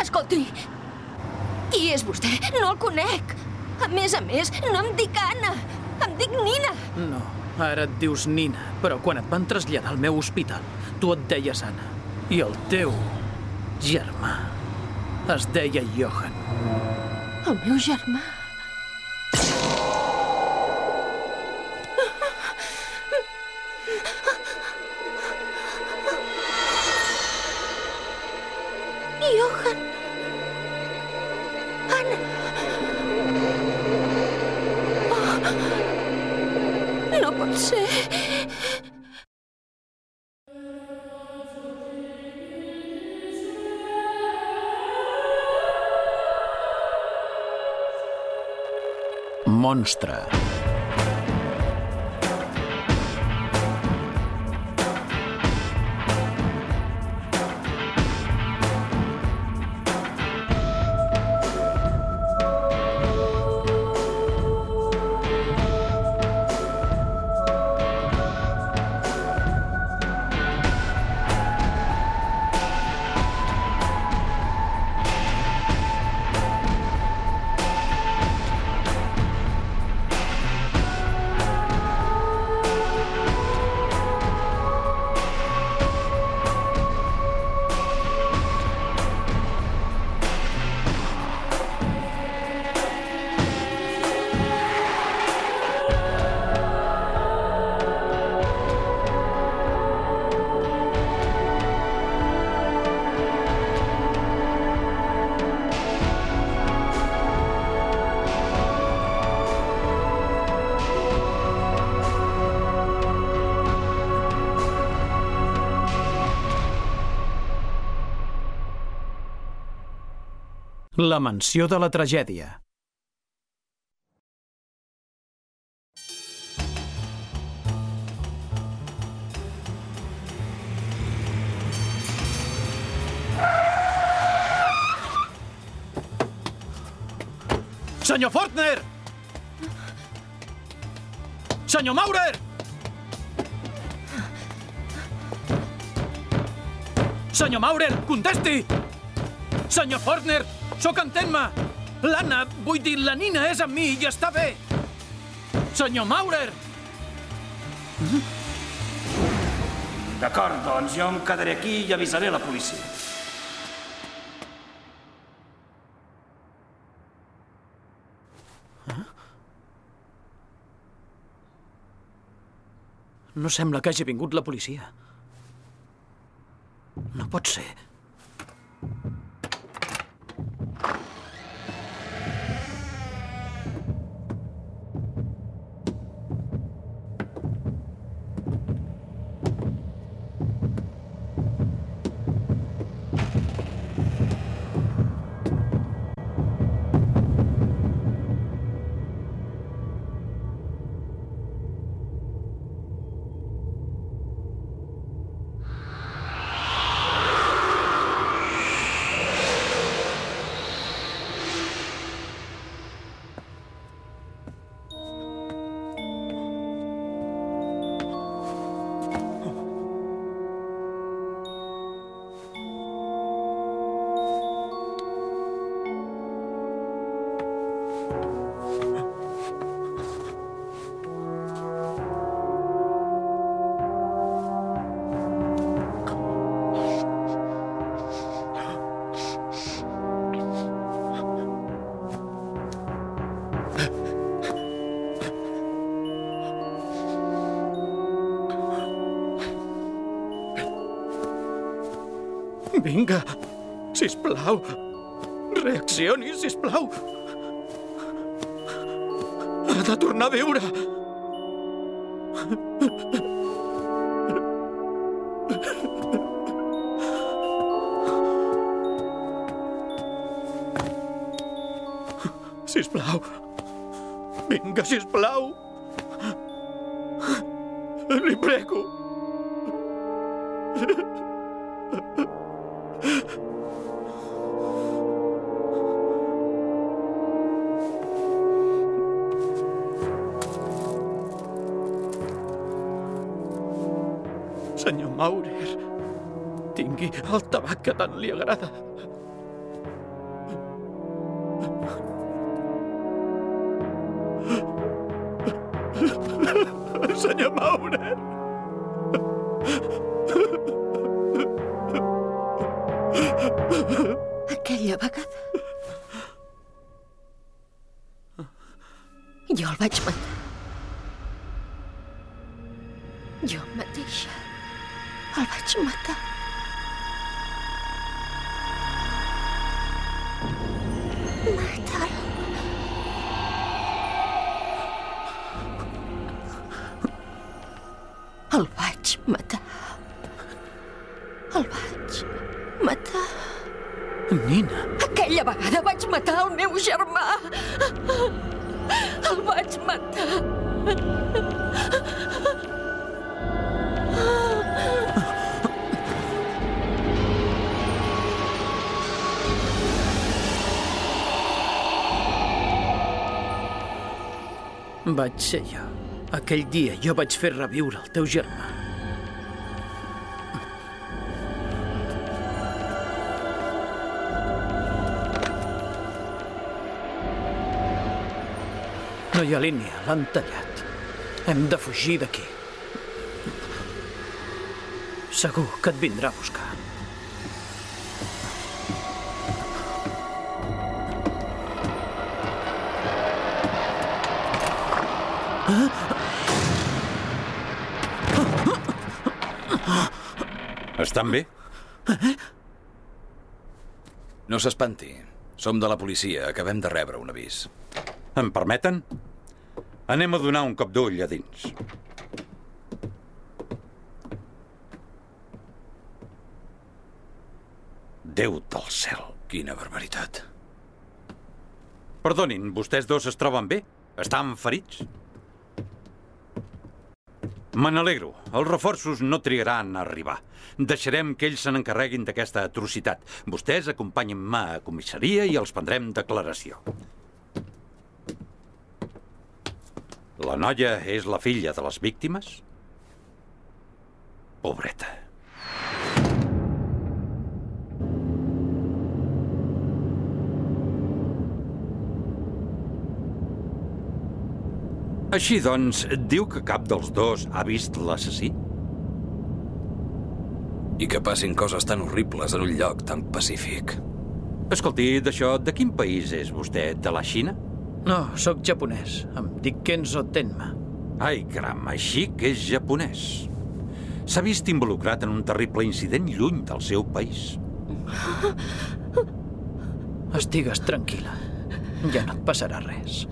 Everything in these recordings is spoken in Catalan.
Escolti, qui és vostè? No el conec. A més a més, no em dic Anna, em dic Nina. No, ara et dius Nina, però quan et van traslladar al meu hospital, tu et deies Anna. I el teu germà es deia Johan. El meu germà. Monstre. La mansió de la tragèdia. Senyor Fortner! Senyor Maurer! Senyor Maurer, contesti! Senyor Fortner, sóc en Tenma! L'Anna, vull dir, la Nina és amb mi i està bé! Senyor Maurer! D'acord, doncs jo em quedaré aquí i avisaré la policia. No sembla que hagi vingut la policia. No pot ser. Vinga, sisplau. Reaccioni, sisplau. Ha de tornar a viure. Sisplau. Vinga, sisplau. Li prego. Maurer tingui el tabac que tant li agrada. Senyor Maurer! Aquella vegada... Jo el vaig matar. Vaig ser jo. Aquell dia jo vaig fer reviure el teu germà. No hi ha línia, l'han tallat. Hem de fugir d'aquí. Segur que et vindrà a buscar. Estan bé? No s'espanti. Som de la policia. Acabem de rebre un avís. Em permeten? Anem a donar un cop d'ull a dins. Déu del cel. Quina barbaritat. Perdonin, vostès dos es troben bé? Estan ferits? Me n'alegro. Els reforços no trigaran a arribar. Deixarem que ells se n'encarreguin d'aquesta atrocitat. Vostès acompanyin-me a comissaria i els prendrem declaració. La noia és la filla de les víctimes? Pobreta. Així doncs, diu que cap dels dos ha vist l'assassí? I que passin coses tan horribles en un lloc tan pacífic. Escolti, d'això, de quin país és vostè? De la Xina? No, sóc japonès. Em dic Kenzo Tenma. Ai, caram, així que és japonès. S'ha vist involucrat en un terrible incident lluny del seu país. Estigues tranquil·la. Ja no et passarà res.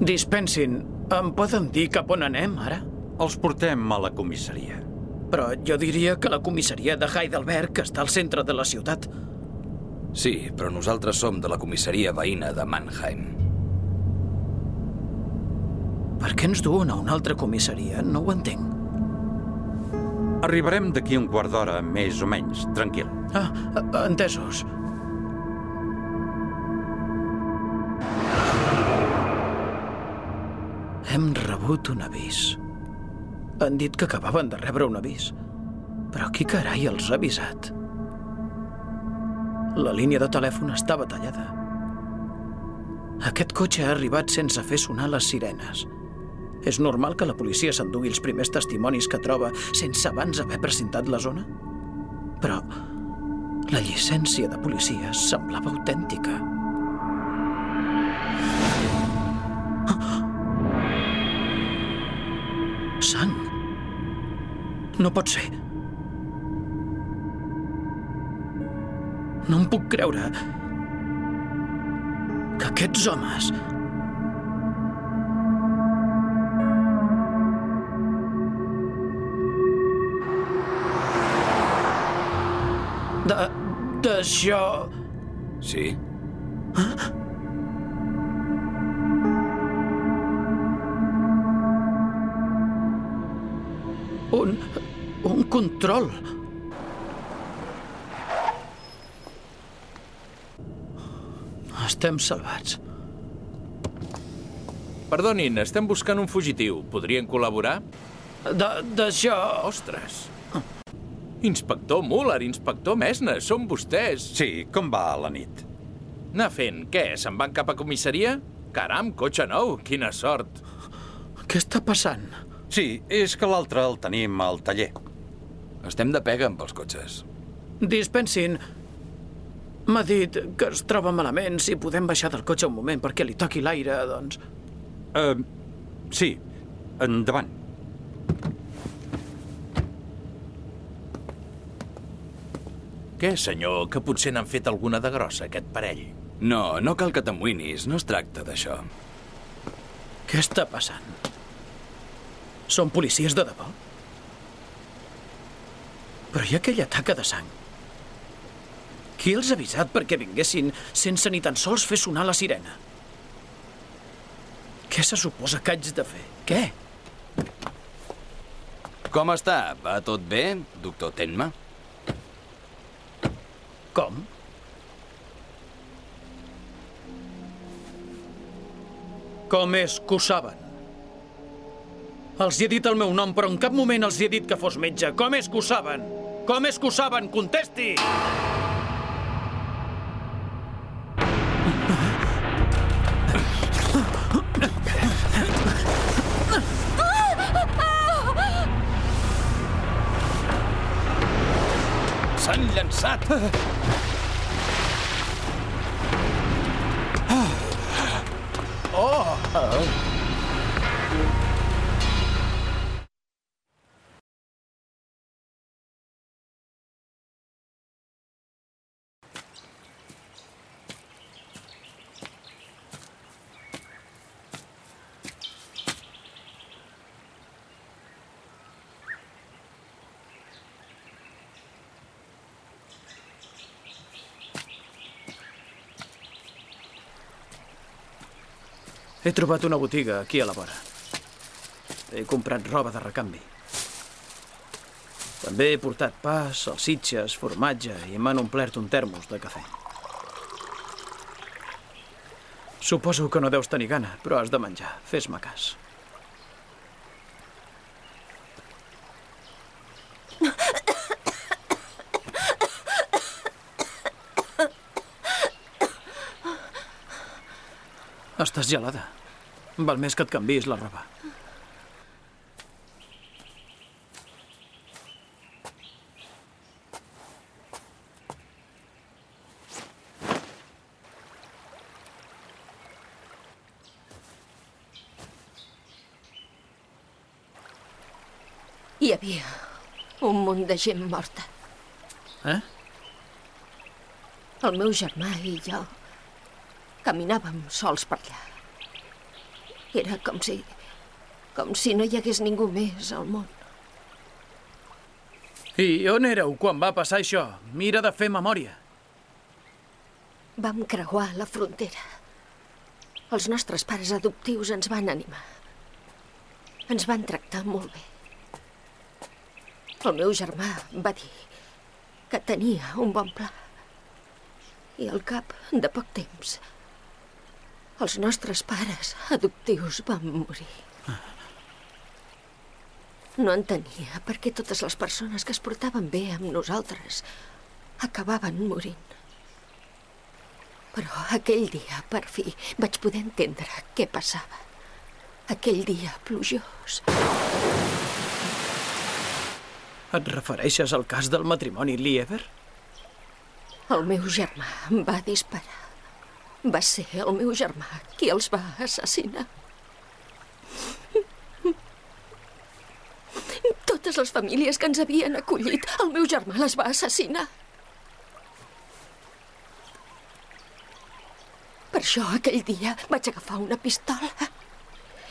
Dispensin, em poden dir cap on anem, ara? Els portem a la comissaria. Però jo diria que la comissaria de Heidelberg està al centre de la ciutat. Sí, però nosaltres som de la comissaria veïna de Mannheim. Per què ens duen a una altra comissaria? No ho entenc. Arribarem d'aquí un quart d'hora, més o menys. Tranquil. Ah, entesos. Hem rebut un avís. Han dit que acabaven de rebre un avís. Però qui carai els ha avisat? La línia de telèfon estava tallada. Aquest cotxe ha arribat sense fer sonar les sirenes. És normal que la policia s'endugui els primers testimonis que troba sense abans haver presentat la zona? Però la llicència de policia semblava autèntica. No pot ser. No em puc creure que aquests homes... De... d'això... Sí? Un... control. Estem salvats. Perdonin, estem buscant un fugitiu. Podrien col·laborar? De- D'això... Ostres! Inspector Muller, inspector Mesna, són vostès. Sí, com va la nit? Anar fent, què? Se'n van cap a comissaria? Caram, cotxe nou, quina sort. Què està passant? Sí, és que l'altre el tenim al taller. Estem de pega amb els cotxes. Dispensin. M'ha dit que es troba malament. Si podem baixar del cotxe un moment perquè li toqui l'aire, doncs... Uh, sí, endavant. Què, senyor, que potser n'han fet alguna de grossa, aquest parell? No, no cal que t'amoïnis, no es tracta d'això. Què està passant? Són policies de debò? Però hi ha aquella taca de sang. Qui els ha avisat perquè vinguessin sense ni tan sols fer sonar la sirena? Què se suposa que haig de fer? Què? Com està? Va tot bé, doctor Tenma? Com? Com és que ho saben? Els hi he dit el meu nom, però en cap moment els hi he dit que fos metge. Com és que ho saben? Com és que ho saben? Contesti! S'han llançat! He trobat una botiga aquí a la vora. He comprat roba de recanvi. També he portat pa, salsitxes, formatge i m'han omplert un termos de cafè. Suposo que no deus tenir gana, però has de menjar. Fes-me cas. Estàs gelada. Val més que et canvis la roba. Hi havia un munt de gent morta. Eh? El meu germà i jo caminàvem sols per allà. Era com si... com si no hi hagués ningú més al món. I on éreu quan va passar això? Mira de fer memòria. Vam creuar la frontera. Els nostres pares adoptius ens van animar. Ens van tractar molt bé. El meu germà va dir que tenia un bon pla. I al cap de poc temps, els nostres pares adoptius van morir. No entenia per què totes les persones que es portaven bé amb nosaltres acabaven morint. Però aquell dia, per fi, vaig poder entendre què passava. Aquell dia plujós. Et refereixes al cas del matrimoni Lieber? El meu germà em va disparar. Va ser el meu germà qui els va assassinar. Totes les famílies que ens havien acollit, el meu germà les va assassinar. Per això aquell dia vaig agafar una pistola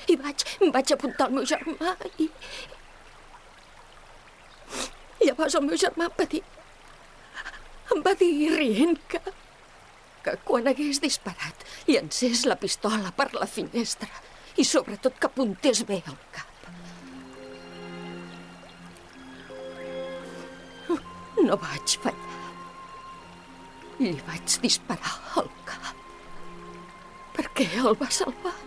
i vaig, vaig apuntar el meu germà i... Llavors el meu germà dir... Em va dir rient que... que quan hagués disparat llancés la pistola per la finestra i sobretot que apuntés bé al cap. No vaig fallar. Li vaig disparar al cap. Perquè el va salvar.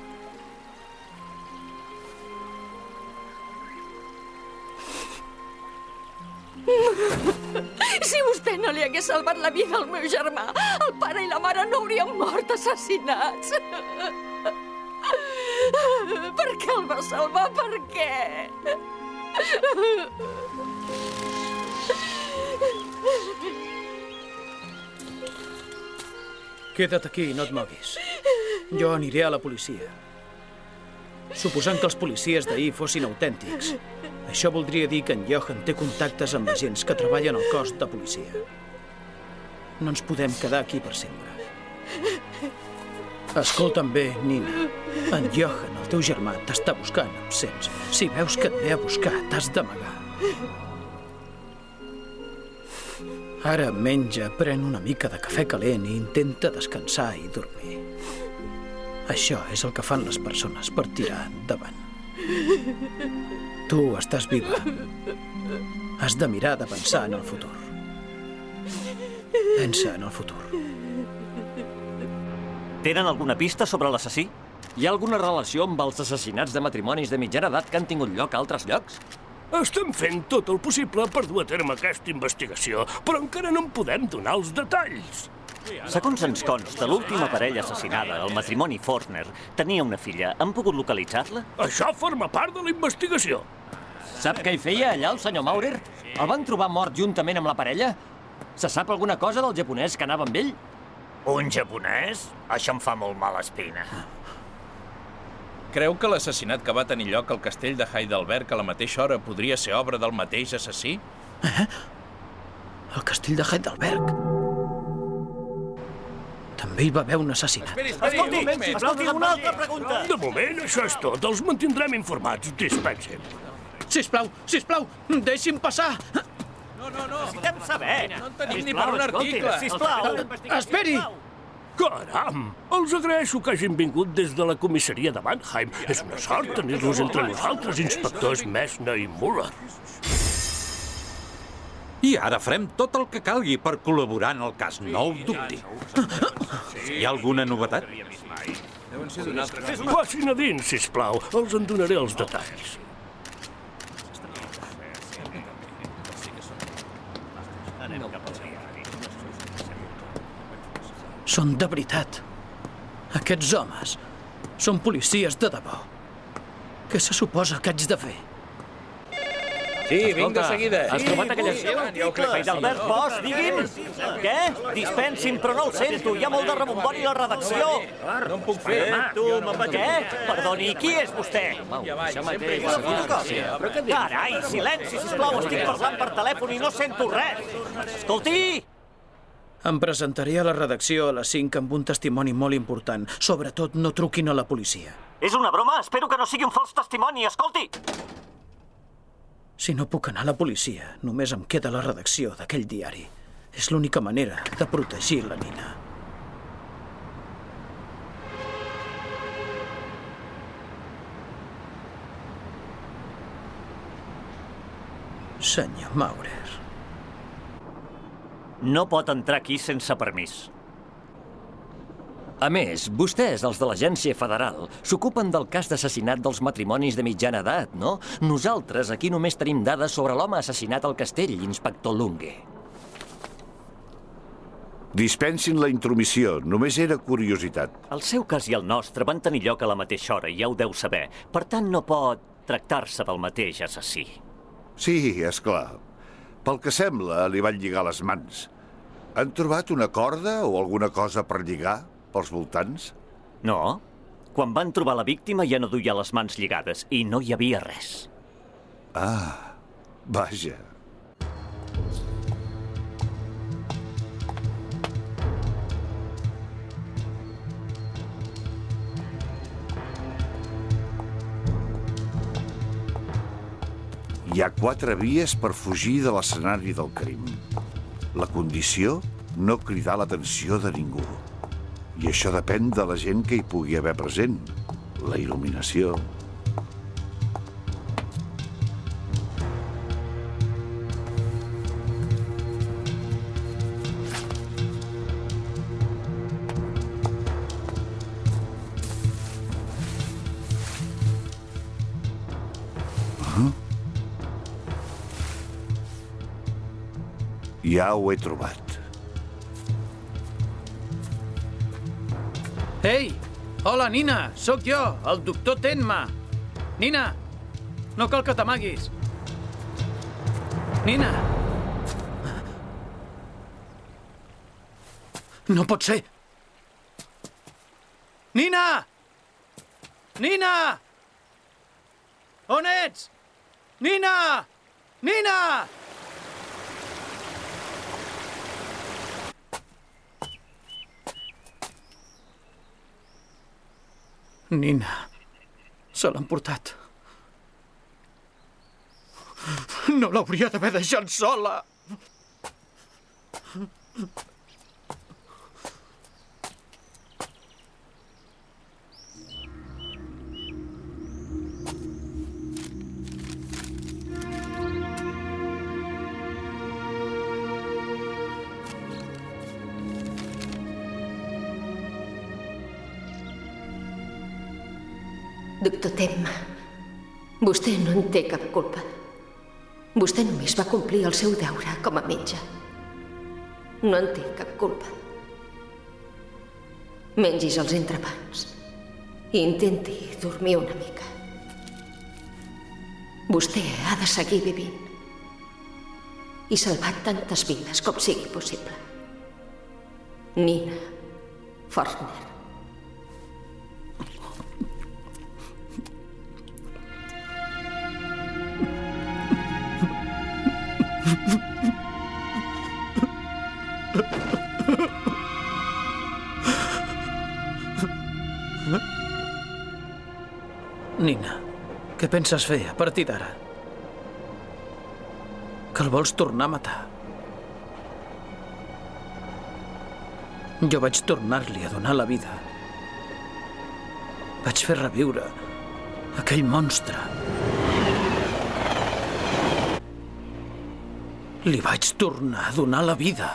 Si vostè no li hagués salvat la vida al meu germà, el pare i la mare no haurien mort assassinats. Per què el va salvar? Per què? Queda't aquí i no et moguis. Jo aniré a la policia. Suposant que els policies d'ahir fossin autèntics, això voldria dir que en Johan té contactes amb agents que treballen al cos de policia. No ens podem quedar aquí per sempre. Escolta'm bé, Nina. En Johan, el teu germà, t'està buscant absents. Si veus que et ve a buscar, t'has d'amagar. Ara menja, pren una mica de cafè calent i intenta descansar i dormir. Això és el que fan les persones per tirar endavant. Tu estàs viva. Has de mirar de pensar en el futur. Pensa en el futur. Tenen alguna pista sobre l'assassí? Hi ha alguna relació amb els assassinats de matrimonis de mitjana edat que han tingut lloc a altres llocs? Estem fent tot el possible per dur a terme aquesta investigació, però encara no en podem donar els detalls. Segons ens consta, l'última parella assassinada, el matrimoni Fortner, tenia una filla. Han pogut localitzar-la? Això forma part de la investigació. Sap què hi feia allà el senyor Maurer? El van trobar mort juntament amb la parella? Se sap alguna cosa del japonès que anava amb ell? Un japonès? Això em fa molt mala espina. Creu que l'assassinat que va tenir lloc al castell de Heidelberg a la mateixa hora podria ser obra del mateix assassí? El castell de Heidelberg. També hi va haver un assassinat. Escolti, escolti, una altra pregunta. De moment, això és tot. Els mantindrem informats. Dispensin. Sisplau, sisplau, deixi'm passar. Necessitem saber. No en tenim ni per un article. Sisplau. Esperi! Caram! Els agraeixo que hagin vingut des de la comissaria de Mannheim. És una sort tenir-los entre nosaltres, inspectors Messner i Muller. I ara farem tot el que calgui per col·laborar en el cas. No ho dubti. Hi ha alguna novetat? Passin a dins, sisplau. Els en donaré els detalls. Són de veritat. Aquests homes són policies de debò. Què se suposa que haig de fer? Sí, vinc de seguida. Has trobat aquella... Heidelberg Bosch, digui'm. Què? Dispensin, però no el sento. Hi ha molt de rebombori a la redacció. No em puc fer. Tu, me'n vaig... Què? Perdoni, qui és vostè? Això mateix. Carai, silenci, sisplau. Estic parlant per telèfon i no sento res. Escolti! Em presentaré a la redacció a les 5 amb un testimoni molt important. Sobretot, no truquin a la policia. És una broma? Espero que no sigui un fals testimoni. Escolti! Si no puc anar a la policia, només em queda la redacció d'aquell diari. És l'única manera de protegir la Nina. Senyor Maurer. No pot entrar aquí sense permís. A més, vostès, els de l'agència federal, s'ocupen del cas d'assassinat dels matrimonis de mitjana edat, no? Nosaltres aquí només tenim dades sobre l'home assassinat al castell, inspector Lunge. Dispensin la intromissió, només era curiositat. El seu cas i el nostre van tenir lloc a la mateixa hora, ja ho deu saber. Per tant, no pot tractar-se del mateix assassí. Sí, és clar. Pel que sembla, li van lligar les mans. Han trobat una corda o alguna cosa per lligar pels voltants? No. Quan van trobar la víctima ja no duia les mans lligades i no hi havia res. Ah, vaja. Hi ha quatre vies per fugir de l'escenari del crim. La condició, no cridar l'atenció de ningú. I això depèn de la gent que hi pugui haver present. La il·luminació. Ja ho he trobat. Ei! Hola, Nina! Sóc jo, el doctor Tenma! Nina! No cal que t'amaguis! Nina! No pot ser! Nina! Nina! On ets? Nina! Nina! Nina, se l'han portat. No l'hauria d'haver deixat sola. Doctor Temma, vostè no en té cap culpa. Vostè només va complir el seu deure com a metge. No en té cap culpa. Mengis els entrepans i intenti dormir una mica. Vostè ha de seguir vivint i salvar tantes vides com sigui possible. Nina Forner. Penses fer a partir d'ara? Que el vols tornar a matar? Jo vaig tornar-li a donar la vida. Vaig fer reviure aquell monstre. Li vaig tornar a donar la vida.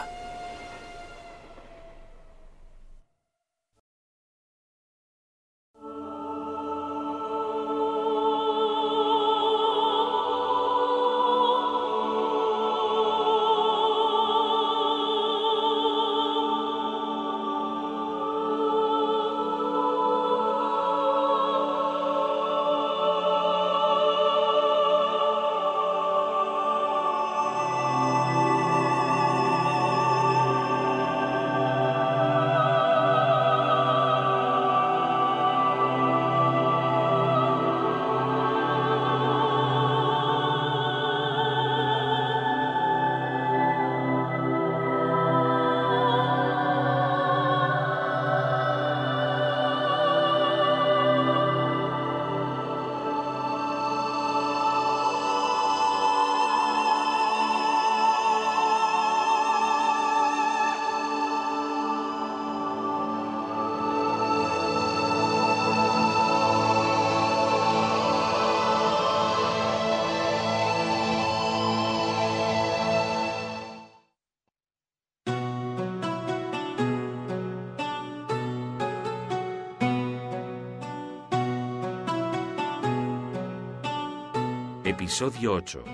Episodio 8.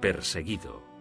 Perseguido.